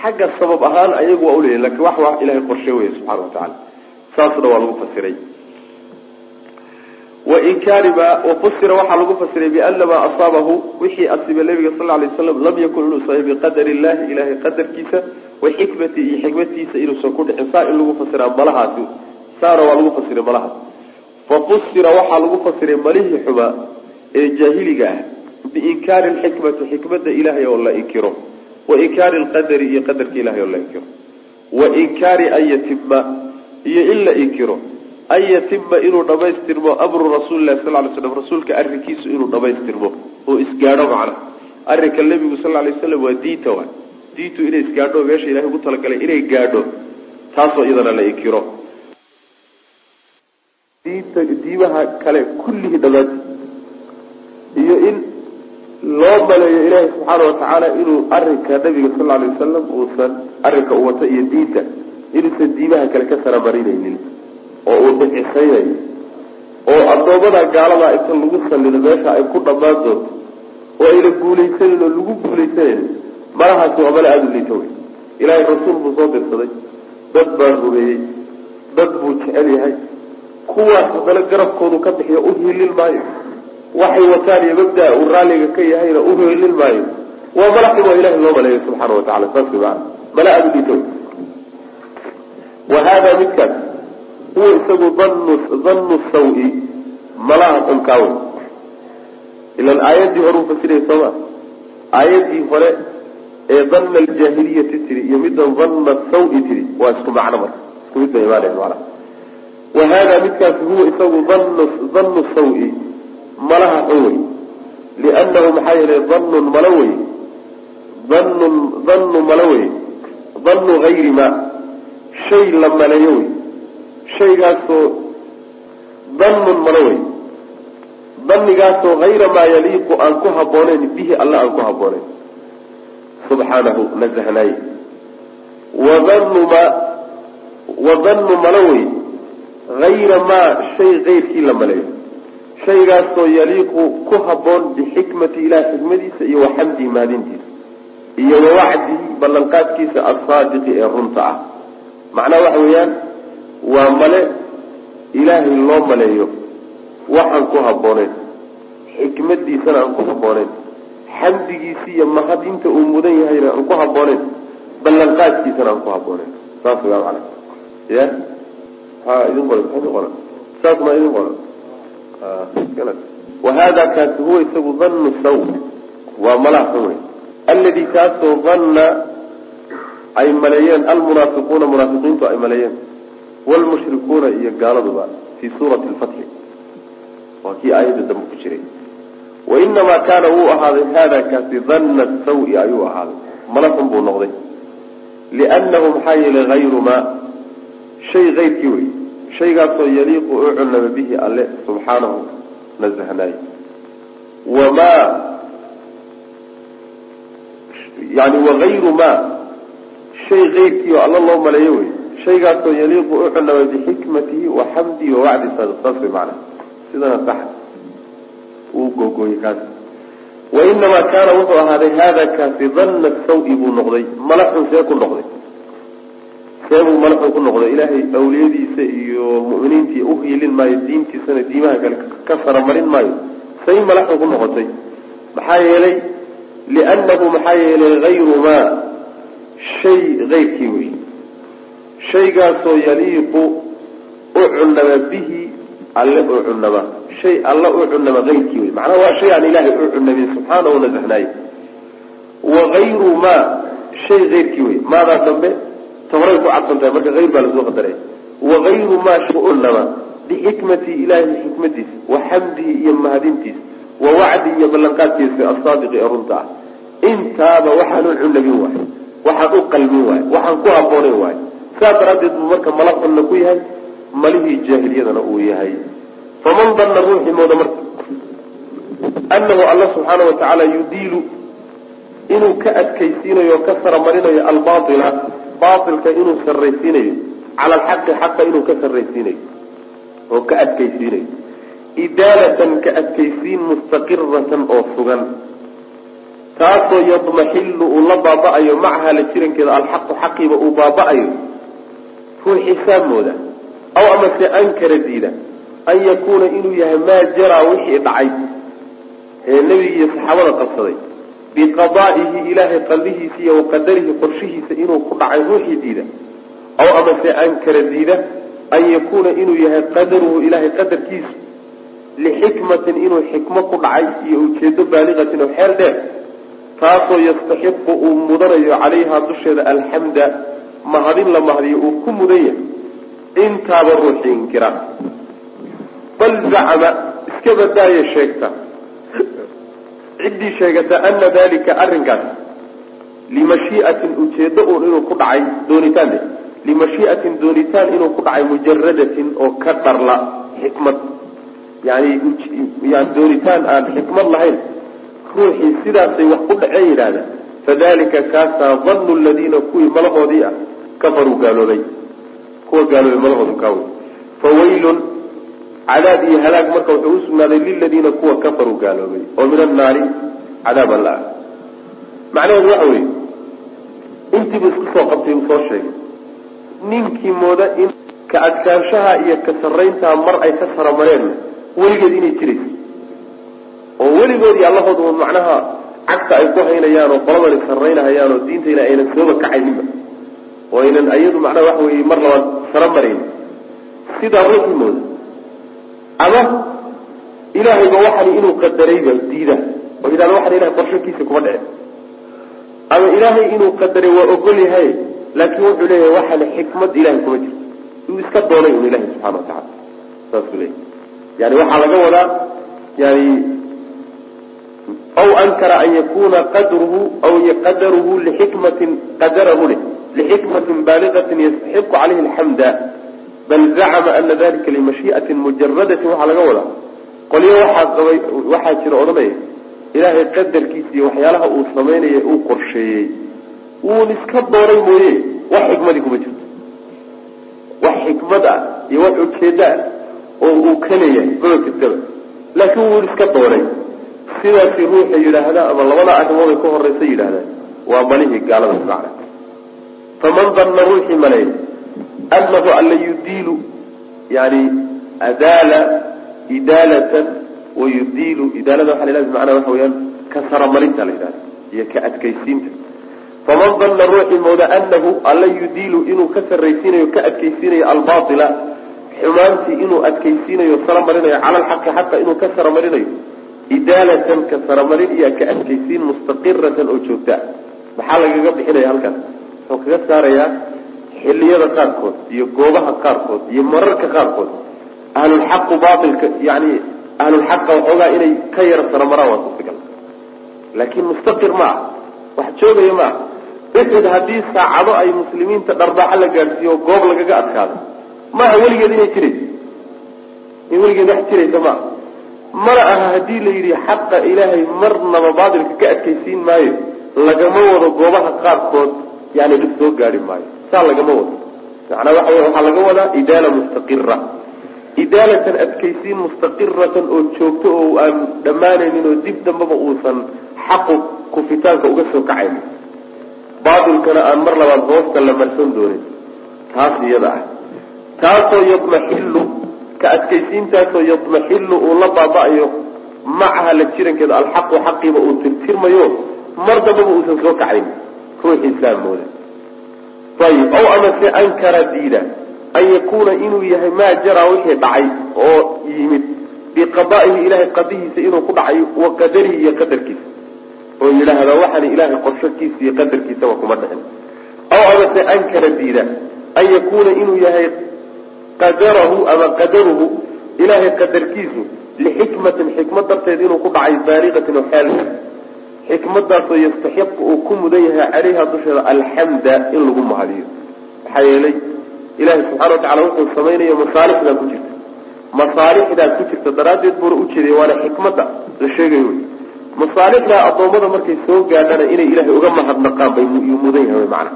[SPEAKER 2] xagga sabab ahaan ayagu waa uleeyahin laakiin wax wa ilahay qorshe weya subxana wa tacala saasna waa lagu fasiray. Wainkaariba wafusira waxaa lagu fasiray bianamaa asaabahu wixii asiba nabiga sal lay waslam lam yakun inuu sahay biqadar illahi ilahay qadarkiisa wa xikmati iyo xikmatiisa inuusan ku dhicin saa in lagu fasiraa malahaasi saana waa lagu fasiray malahaas fafusira waxaa lagu fasiray malihii xumaa ee jaahiliga ah biinkaari lxikmati xikmada ilahay oo la inkiro wa inkaari lqadari iyo qadarka ilahay oo la inkiro wa inkaari an yatima iyo in la inkiro an yatima inuu dhamaystirmo amru rasuulilahi sal lay slam rasuulka arrinkiisu inuu dhamaystirmo oo isgaadho macna. Arrinka nebigu sal lay waslam waa diinta wa diintu inay isgaadho meesha ilahay ugu talagalay inay gaadho taasoo iyadana la inkiro diinta diimaha kale kullihii dhammaanti iyo in loo maleeyo ilaahay subxaana watacaala inuu arrinka nabiga sal lay wasalam uusan arrinka u wata iyo diinta inuusan diimaha kale ka saramarinaynin oo uu bixisaynayo oo addoommada gaaladaa inta lagu sallido meesha ay ku dhammaan doonto oo ayna guulaysanin oo lagu guulaysanayn malahaasi waa mala aada u liita wey ilaahay rasuul buu soo dirsaday. Dad baa rumeeyey. Dad buu jecel yahay. Kuwaas haddana garabkoodu ka bixiyo u hiilin maayo. Waxay wataan iyo mabdaa uu raalliga ka yahayna u hiilin maayo. Waa mala xum oo loo maleeyo subxaana wa tacala saas wey maana mala aada liita wey wa hada midkaas huwa isagu danu dhannu sawi malaha xunkaawe ilan aayaddii hore uu fasiraya sooma aayaddii hore ee dhanna aljaahiliyati tiri iyo middan dhanna sawi tiri. Waa isku macno marka. Isku mid bay imaaneen macnaha wa hada midkaasi huwa isagu danu dhannu sawi malaha xun wey liannahu maxaa yeelay dhannun malo wey dhannun dhannu malo wey dhannu hayri ma. Shay la maleeyo wey shaygaasoo dannun malo wey dannigaasoo hayra maa yaliiqu aan ku habbooneyn bihi alla aan ku habbooneyn subxaanahu nasahnaaye wadannu ma wadannu malo wey hayra maa shay kayrkii la maleeyo shaygaasoo yaliiqu ku habboon bixikmati ilaah xikmadiisa iyo waxamdihi mahadintiisa iyo wawacdihi ballanqaadkiisa alsaadiqi ee runta ah. Macnaha waxa weeyaan waa male ilaahay loo maleeyo waxaan ku habbooneyn xikmadiisana aan ku habbooneyn xamdigiisi iyo mahadinta uu mudan yahayna aan ku habbooneyn ballanqaadkiisana aan ku habbooneyn saas waa macana ya? Ha idin qoran idin qoran saas ma idin qoran wa hada kaasi huwa isagu dhannu saw. Waa malaha xun wey aladi kaasoo danna ay maleeyeen almunaafiquuna munaafiqiintu ay maleeyeen. Wlmushrikuuna iyo gaaladuba fii suurati lfatxi waa kii aayadda dambe ku jiray wainamaa kaana wuu ahaaday hada kaasi dhanna sawi ayuu ahaaday mala xun buu noqday liannahu maxaa yeelay hayru maa shay kayrkii wey shaygaasoo yaliiqu u cunama bihi alle subxaanahu nasahnaaye wamaa yani wagayru maa shay kayrkii oo alla loo maleeyo wey shaygaasoo yaliiqu u cunama bixikmatihi wa xamdihi wa wacdi saas way macana sidana sax uu googooyey kaas. Wainamaa kaana wuxuu ahaaday hada kaasi dhanna sawi buu noqday mala xun see ku noqday. Seebuu madaxuu ku noqdo ilaahay awliyadiisa iyo mu'miniintii uhiilin maayo diintiisana diimaha kale ka saramarin maayo say madaxuu ku noqotay. Maxaa yeelay? Liannahu maxaa yeelay hayru maa shay keyrkii wey shaygaasoo yaliiqu u cunama bihi alle u cunama shay alla u cunama keyrkii wey macnaha waa shay aan ilaahay u cunamin subxaana u nasaxnaaye wa hayru maa shay keyrkii wey maadaa dambe tahoray ku cadsan tahay marka hayr baa la soo qadaray. Wa hayru maa cunama bixikmati ilaahi xikmadiisa wa xamdihi iyo mahadintiisa wa wacdi iyo ballanqaadkiisa asaadiqi runta. Ah intaaba waxaan u cunamin waayo waxaan u qalmin waayo waxaan ku habboonayn waayo saas daraaddeed buu marka mala ku yahay malihii jaahiliyadana uu yahay. Faman danna ruuxii mooda marka. Annahu alla subxaana wa tacaala yudiilu inuu ka adkaysiinayo o ka saramarinayo albaila baailka inuu sarraysiinayo cala alxaqi xaqa inuu ka sarraysiinayo oo ka adkaysiinayo. Idaalatan ka adkaysiin mustaqiratan oo sugan. Taasoo yadmaxilu uu la baaba-ayo macaha la jirankeeda alxaqu xaqiiba uu baaba-ayo. Ruuxii saamooda aw amase ankara diida an yakuuna inuu yahay maa jaraa wixii dhacay. Ee nebigi iyo saxaabada qabsaday biqadaa'ihi ilaahay qallihiisa iyo waqadarihi qorshihiisa inuu ku dhacay ruuxii diida. Aw amase ankara diida an yakuuna inuu yahay qadaruhu ilaahay qadarkiisu lixikmatin inuu xikmo ku dhacay iyo ujeedo baaliqatin oo xeel dheer. Taasoo yastaxiqu uu mudanayo calayhaa dusheeda alxamda mahadin la mahadiyo uu ku mudan yahay intaaba ruuxii inkira bal zacama iska badaaye sheegta. Ciddii sheegata ana dalika arrinkaas. Limashii'atin ujeedo uun inuu ku dhacay doonitaan de limashii'atin doonitaan inuu ku dhacay mujaradatin oo ka dharla xikmad. Yani yani doonitaan aan xikmad lahayn. Ruuxii sidaasay wax ku dhaceen yidhaahda. Fadalika kaasaa danu ladiina kuwii malahoodii ah kafaruu gaaloobay kuwa gaaloobay malahoodu kaawy fawaylun cadaab iyo halaag marka wuxuu usugnaaday liladiina kuwa kafaruu gaaloobay oo min annaari cadaab alla ah. Macnaheedu waxa weeye intiibu isku soo qabtay uu soo sheegay. Ninkii mooda in ka adkaanshaha iyo ka sarrayntaa mar ay ka saramareen weligeed inay jirayso oo weligoodii allahoodu un macnaha cagta ay ku haynayaan oo qoladani sarraynahayaan oo diintayna aynan sooba kacayninba oo ayadu macnaha waxa weeye mar labaad sara marayn sidaa ruuxii mooda ama ilaahayba waxani inuu qadarayba diida oo yidhahda waxan ilahay qorshakiisa kuma dhicin. Ama ilaahay inuu qadaray waa ogol yahay laakiin wuxuu leeyahay waxana xikmad ilahay kuma jirto. Uu iska doonay un ilahay subxana watacala saasuu leeyahy yani waxaa laga wadaa yani aw ankara an yakuna qadruhu aw qadaruhu lixikmatin qadarahu leh lxikmatin baaligatin yastaxiqu calayhi alxamda bal zacama ana dalika limashii'atin mujaradatin waxaa laga wadaa qolyo waxaa qabay waxaa jira odhanaya ilaahay qadarkiisa iyo waxyaalaha uu samaynaya uu qorsheeyey wuun iska dooray mooye wax xikmadii kuma jirto wax xikmad ah iyo wax ujeeda ah oo uu ka leeyahay maba jirtaba laakiin wuun iska dooray sidaasi ruuxa yidhaahda ama labada arrimood ay ka horeysa yidhahdaan waa malihii gaalada macna faman danna ruuxii maleeya anahu alla yudiilu yani adaala idaalatan wayudiilu idaalada waxa la macnaha waxa weyaan ka saramarinta la yidhahda iyo ka adkaysiinta. Faman danna ruuxii mooda anahu alla yudiilu inuu ka sarraysiinayo ka adkaysiinayo albaila xumaantii inuu adkaysiinayo saramarinayo cala alxaqi xaqa inuu ka saramarinayo idaalatan ka saramarin iyo ka adkaysiin mustaqiratan oo joogta. Maxaa lagaga bixinaya halkaas wuxuu kaga saarayaa xiliyada qaarkood iyo goobaha qaarkood iyo mararka qaarkood. Ahlulxaqu baailka yani ahlulxaqa waxoogaa inay ka yara saramaraan waa suurtagal laakiin mustaqir ma ah wax joogaya ma ah uxud haddii saacado ay muslimiinta dharbaaxo la gaadhsiiyo oo goob lagaga adkaado maaha weligeed inay jirayso in weligeed wax jiraysa maaha mana aha haddii la yidhi xaqa ilaahay marnaba baatilka ka adkaysiin maayo lagama wado goobaha qaarkood yani dhib soo gaari maayo. Saa lagama wado. Wey waxaa laga wadaa idaala mustaqira idaalatan adkaysiin mustaqiratan oo joogto oo aan dhammaanaynin oo dib dambaba uusan xaqu kufitaanka uga soo kacaynin. Baatilkana aan mar labaad hoosta la marsan doonin. Taas iyada ah. Taasoo yadmaxilu ka adkaysiintaasoo yadmaxilu uu la baaba-ayo macaha la jirankeeda alxaqu xaqiiba uu tirtirmayo mar dambaba uusan soo kacayn ruuxiisaa mooda. Ayib ow amase ankara diida an yakuuna inuu yahay maa jaraa wixii dhacay oo yimid biqadaa'ihi ilahay qadihiisa inuu ku dhacay wa qadarihi iyo qadarkiisa. Oo yidhaahda waxaana ilaahay qorshakiisa iyo qadarkiisaba kuma dhicin. Aw amase ankara diida an yakuuna inuu yahay qadarahu ama qadaruhu ilaahay qadarkiisu lixikmatin xikmad darteed inuu ku dhacay baaliqatin oo xeelka xikmadaasoo yastaxiqu uu ku mudan yahay caleyha dusheeda alxamda in lagu mahadiyo. Maxaa yeelay ilaahay subxana wa tacala wuxuu samaynayo masaalixdaa ku jirta. Masaalixdaa ku jirta daraaddeed buuna ujeeday waana xikmadda la sheegayo wy masaalixdaa addoommada markay soo gaadhana inay ilaahay uga mahadnaqaan bay mudan yahay macana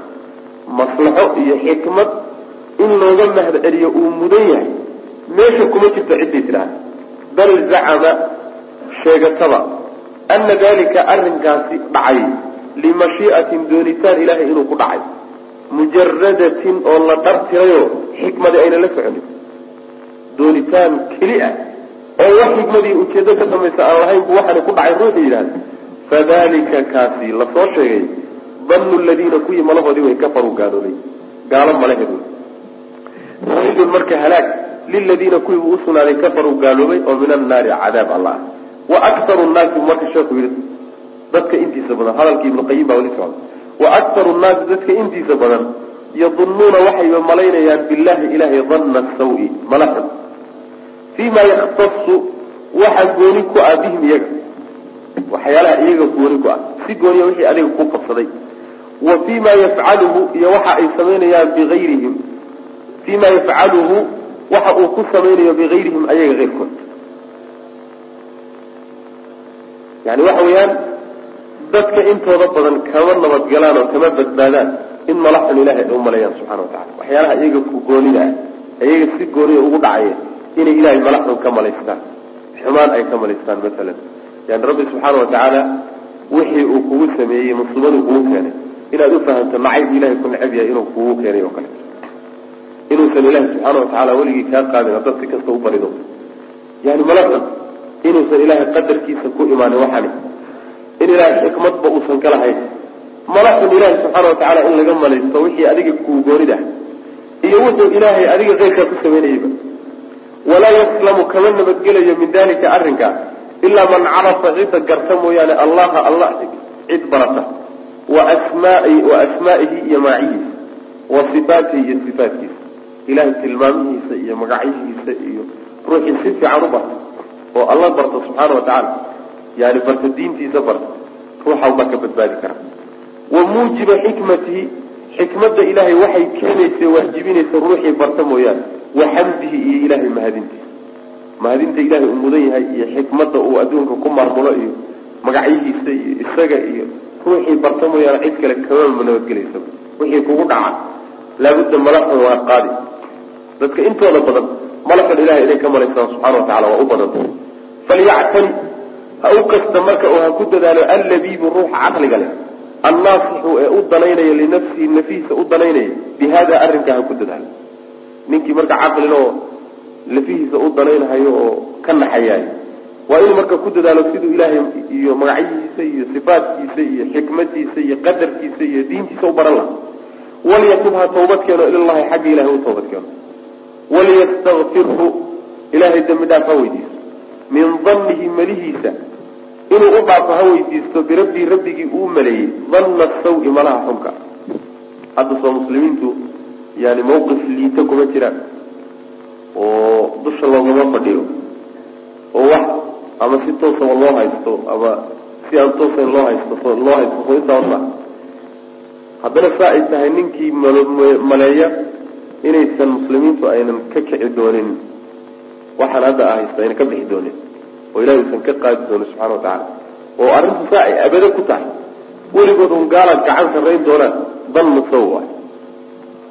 [SPEAKER 2] maslaxo iyo xikmad in looga mahad celiyo uu mudan yahay meesha kuma jirto ciddii tidhaahda bal zacama sheegataba ana dalika arrinkaasi dhacay limashii'atin doonitaan ilaahay inuu ku dhacay mujaradatin oo la dhartirayo xikmadi ayna la soconin doonitaan keli ah oo wax xikmadii ujeedo ka samaysa aan lahayn bu waxaana ku dhacay ruuxu yidhahda fadalika kaasi la soo sheegay danu ladiina kuwii malahoodii way kafaruu gaaloobay gaalo malaheed waidun marka halaag liladiina kuwii buu usugnaaday kafaruu gaaloobay oo min annaari cadaab allah wa aktaru nnaasi marka sheeku yidhi dadka intiisa badan hadalkii ibnu qayim baa weli socda wa aktaru nnaasi dadka intiisa badan yadunnuuna waxayba malaynayaan billahi ilahay danna sawi malaxun fima yakhtasu waxa gooni ku ah bihim iyaga. Waxyaalaha iyaga gooni ku ah. Si gooniya wixii adiga ku qabsaday. Wa fima yafcaluhu iyo waxa ay samaynayaan biayrihim fima yafcaluhu waxa uu ku samaynayo biayrihim ayaga keyrkood yani waxa weeyaan dadka intooda badan kama nabadgalaan oo kama badbaadaan in malaxun ilahay ay u maleeyaan subxana watacala waxyaalaha iyaga ku goonida ah iyaga si gooniya ugu dhacaya inay ilahay malaxun ka malaystaan xumaan ay ka malaystaan maalan yani rabbi subxaana watacaala wixii uu kugu sameeyey musiibaduu kugu keenay. Inaad ufahamto nacayb ilahay ku necab yahay inuu kugu keenay oo kale. Inuusan ilahi subxaana watacaala weligii kaa qaadin haddaad si kasta u barido. Yani malaxun inuusan ilaahay qadarkiisa ku imaanin waxani. In ilaahay xikmadba uusan ka lahayn. Malaxun ilaahay subxaana watacaala in laga malaysto wixii adiga kuu goonid ah iyo wuxuu ilaahay adiga keyrkaa ku samaynayeyba walaa yaslamu kama nabadgelayo min dalika arrinka ilaa man carafa cidda garta mooyaane allaha allah cid barata. Wa asmaai wa asmaa'ihi iyo maacihiisa wa sifaatihi iyo sifaatkiisa ilahay tilmaamihiisa iyo magacyihiisa iyo ruuxii si fiican u barta oo alla barta subxaana wa tacaala yani barta diintiisa barta ruuxan baa ka badbaadi kara. Wa muujiba xikmatihi xikmadda ilaahay waxay keenaysa waajibinaysa ruuxii barta mooyaane wa xamdihi iyo ilaahay mahadintiisa mahadinta ilaahay uu mudan yahay iyo xikmadda uu adduunka ku maamulo iyo magacyihiisa iyo isaga iyo ruuxii barta mooyaane cid kale kama nabadgelaysa wixii kugu dhaca. Laabudda malaxun waa qaadi. Dadka intooda badan malaxun ilahay inay ka malaysaan subxana wa tacala waa u badanta falyactani ha u kasta marka oo ha ku dadaalo allabiibu ruuxa caqliga leh annaasixu ee u danaynaya linafsihi nafihiisa u danaynaya bi hada ha ku dadaalo. Ninkii marka caqlile oo lafihiisa u danaynhayo oo ka naxayaay waa inuu marka ku dadaalo siduu ilaahay iyo magacyihiisa iyo sifaatkiisa iyo xikmadiisa iyo qadarkiisa iyo diintiisa u baran laha walyatub ha toobad keeno ilallahi xagga ilahay u toobad keeno waliyastakfirhu ilaahay dembi dhaaf ha weydiisto min dannihi malihiisa inuu u dhaafo ha weydiisto birabbii rabbigii uu maleeyey danna sawi malaha xunka hadda soo muslimiintu yani mawqif liita kuma jiraan oo dusha loogama fadhiyo oo wax ama si toosaba loo haysto ama si aan toosayn loo haysto loo haysto soo intaa haddana saa ay tahay ninkii maleeya inaysan muslimiintu aynan ka kici doonin waxaan hadda a haysta aynan ka bixi doonin oo ilahi usan ka qaadi doonin subxana watacala oo arrintu saa ay abado ku tahay. Weligood un gaalaad gacan sarrayn doonaan dan musaw waay.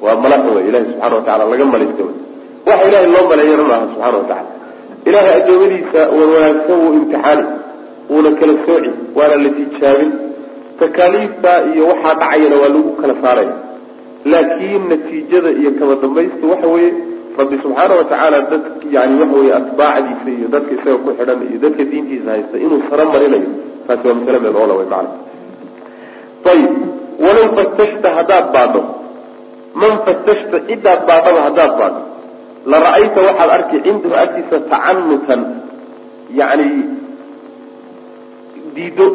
[SPEAKER 2] Waa malaxa wey ilahi subxana watacala laga malaysto waxa ilahay loo maleeyana maaha subxana watacala ilahay addoomadiisa wan wanaagsan wuu imtixaani wuuna kala sooci waana la tijaabin. Takaaliifta iyo waxaa dhacayana waa lagu kala saaraya laakiin natiijada iyo kaba dambaysta waxa weeye rabbi subxaana watacaala dad yani waxa weye atbaacdiisa iyo dadka isaga ku xidhan iyo dadka diintiisa haysta inuu saro marinayo taasi waa masale meel oola wey macana ayib walow fatashta haddaad baadho man fatashta ciddaad baadhaba haddaad baadho la ra'ayta waxaad arki cindahu agtiisa tacanutan yani diido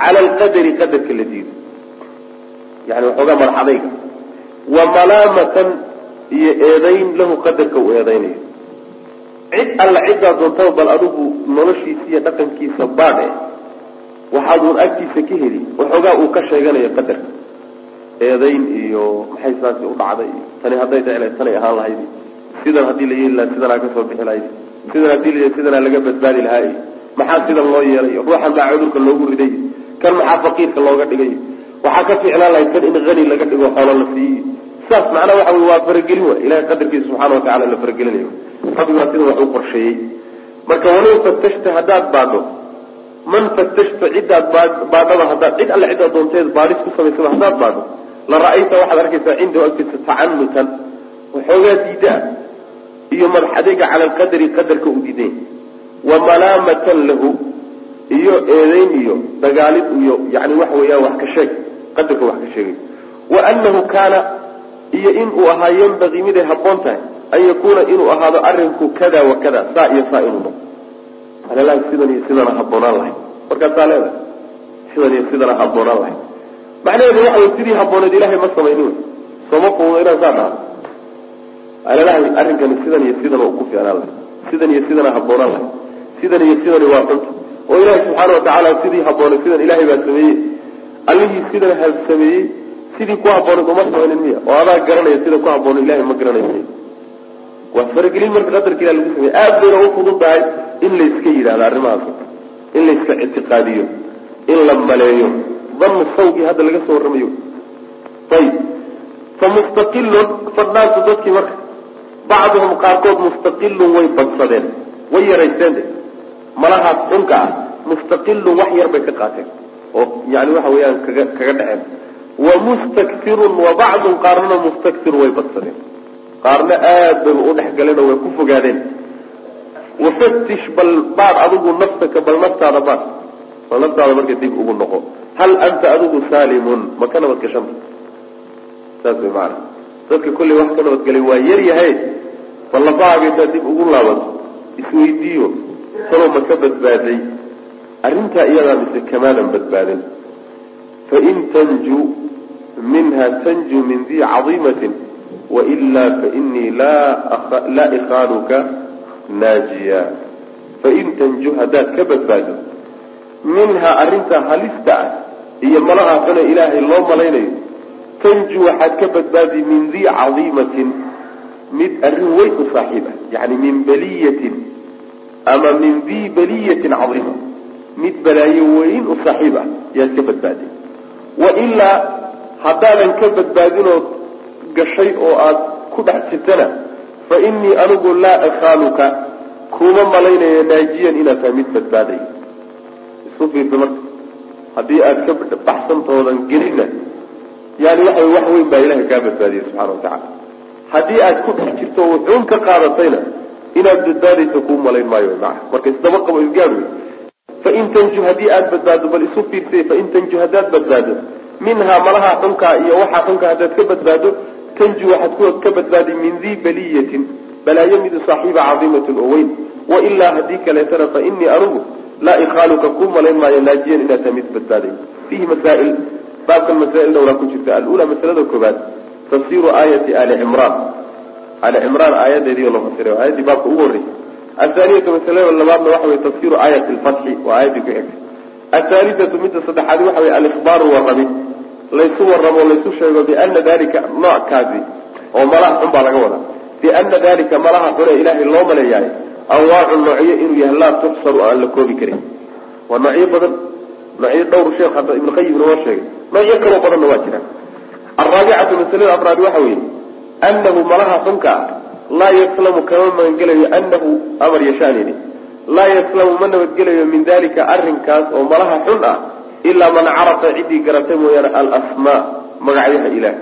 [SPEAKER 2] cala alqadari qadarka la diido yani waxoogaa madax wa malaamatan iyo eedayn lahu qadarka uu eedaynayo. Cid alla ciddaa doontaba bal adigu noloshiisa iyo dhaqankiisa baadhe waxaad uun agtiisa ka heli waxoogaa uu ka sheeganayo qadarka eedayn iyo maxay saasi u dhacday? Tani hadday dhecla tanay ahaan lahayd. Sidan haddii la yeeli laha sidanaa ka soo bixi lahayd. Sidan haddii la sidanaa laga badbaadi lahaa maxaa sidan loo yeelay? Ruuxan baa cudurka loogu riday. Kan maxaa faqiirka looga dhigay waxaa ka ficlaan lahayd kan in hani laga dhigo xoolo la siiye saas macnaa waxa wey waa faragelin wa ilahay qadarkiisa subxana watacala la faragelinayo. Rabbiguna sida wax u qorsheeyey. Marka walow fatashta haddaad baadho man fatashta ciddaad baadhaba haddaad cid alle ciddaad doonteed baadhis ku samaysaba haddaad baadho la ra'ayta waxaad arkaysaa cindahu agtiisa tacanutan waxoogaa diida ah iyo madax adeyga cala alqadari qadarka uu diiday wa malaamatan lahu iyo eedeyn iyo dagaalid iyo yani waxa weeyaan wax ka sheeg qadarka wax ka sheegay. Wa anahu kaana iyo in uu ahaa yanbagii miday habboon tahay an yakuuna inuu ahaado arinku kada wa kada saa iyo saa inuu noqo alalahi sidan iyo sidana habboonaan lahay markaasaa leedahay sidan iyo sidana habboonaan lahay macnaheedu waxa way sidii habbooneed ilahay ma samaynin wey sooma fuudo inaan saa dhaha alalahay arrinkani sidan iyo sidan ku fiicnaan lahay sidan iyo sidana habboonaan lahay sidan iyo sidani waa cunta oo ilaahay subxaana watacaala sidii habboonay sidan ilahay baa sameeyey allihii sidan ha sameeyey sidii ku habboonayd uma samaynin miya. Oo adaa garanaya sida ku habboona ilahay ma garanayo miya waa faragelin marka qadarka ilah lagu sameeye aad bayna u fudud tahay in layska yidhahdo arrimahaas in layska ictiqaadiyo in la maleeyo. Danu sawgii hadda laga soo warramayo ayib fa mustaqilun fadnaasu dadkii marka. Bacduhum qaarkood mustaqilun way badsadeen way yaraysteen malahaas xunka ah mustaqilun wax yar bay ka qaateen oo yani waxa weeyaan kaga kaga dhaceen. Wa mustakirun wa bacdun qaarnana mustakir way badsadeen. Qaarna aad bayba u dhex galeen oo way ku fogaadeen. Wafatish bal baad adigu naftaka bal naftaada baad. Bal naftaada marka dib ugu noqo. Hal anta adigu saalimun ma ka nabadgashanta saas way maana dadka kolley wax ka nabadgelay waa yar yahay bal lafahaaga intaad dib ugu laabato isweydiiyo talow ma ka badbaaday arrintaa iyadaa mise kamaadan badbaadin. Fain tanju minha tanju min dii cadiimatin wailaa fainii laa ikaanuka naajiya. Fain tanju haddaad ka badbaado minhaa arrintaa halista ah iyo malaha xune ilaahay loo malaynayo tanju waxaad ka badbaadi min dii cadiimatin mid arrin weyn u saaxiib ah yani min baliyatin ama min dii baliyatin cadiima mid balaayo weyn u saaxiib ah yaad ka badbaadi wailaa haddaadan ka badbaadinood gashay oo aad ku dhex jirtana fa inii anigu laa akhaaluka kuma malaynayo naajiyan inaad tahay mid badbaaday. Isku fiirsa marka haddii aad ka baxsantoodan gelinna yani waxa wax weyn baa ilahay kaa badbaadiyay subxana watacaala haddii aad ku dhex jirto wuxuun ka qaadatayna inaad badbaadaysa kuu malayn maayo maa marka isdaba qabo isgaad wey fain tanju haddii aad badbaado bal isu fiirsay fain tanju haddaad badbaado minhaa malaha xunkaa iyo waxaa xunka haddaad ka badbaado tanju waxaad ka badbaadi min dii baliyatin balaayo midu saaxiiba cadiimatin oo weyn wailaa haddii kaleetana fa inii anugu laa ikaaluka kuu malayn maayo naajiyan inaad tahay mid badbaaday fiihi masaail baabkan masaa'il dhowraa ku jirta alula masalada koobaad tafsiru aayati ali cimraan ali cimraan aayadeedii la fasiray aayaddii baabka ugu horreysay athaaniyatu masalada labaadna waxa wey tafsiru aayati lfatxi waa aayaddii ku xigtay athaalithatu midda saddexaad waxa wey alikhbaaru warrami laysu warramo laysu sheego biana dalika noockaasi oo malaha xun baa laga wadaa biana dalika malaha xune ilaahay loo maleeyahay anwaacu noocyo inuu yahay laa tuxsaru aan la koobi karin waa noocyo badan noocyo dhowr sheekh hadda ibn qayim noo sheegay noocyo kaloo badanna waa jiraan alraabicatu masalada afraad waxa weeye anahu malaha xunka ah laa yaslamu kama magangelayo anahu amar yashaanini laa yaslamu ma nabadgelayo min dalika arrinkaas oo malaha xun ah ilaa man carafa ciddii garatay mooyaane alasmaa magacyaha ilaah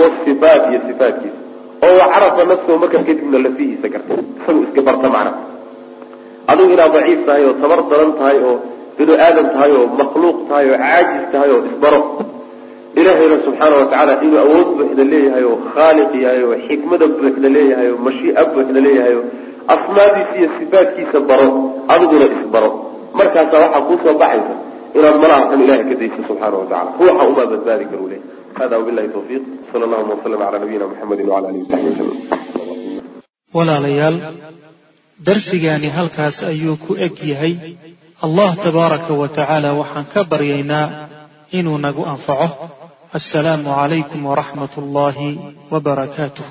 [SPEAKER 2] wasifaat iyo sifaatkiisa. Oo wacarafa nafsahu markaa kadibna lafihiisa garta isagu iska barta macna. Adigu inaad daciif tahay oo tabar daran tahay oo binu aadam tahay oo makhluuq tahay oo caajis tahay oo isbaro ilaahayna subxaana watacaala inuu awood buuxda leeyahay oo khaaliq yahay oo xikmada buuxda leeyahay oo mashii'a buuxda leeyahay asmaadiisa iyo sifaatkiisa baro adiguna isbaro markaasaa waxaa kuusoo baxaysa inaad malaha ilahay ka dayso subxaana watacala ruuxa umaa badbaadi karu leh. Hada wabilahi tawfiiq. Sala allahuma wasalam calaa nabiyina muxamedi wala alihi wasaxbi wasalam
[SPEAKER 1] walaalayaal darsigaani halkaas ayuu ku eg yahay. Allah tabaaraka wa tacaala waxaan ka baryaynaa inuu nagu anfaco assalaamu calaykum waraxmat ullaahi wabarakaatuh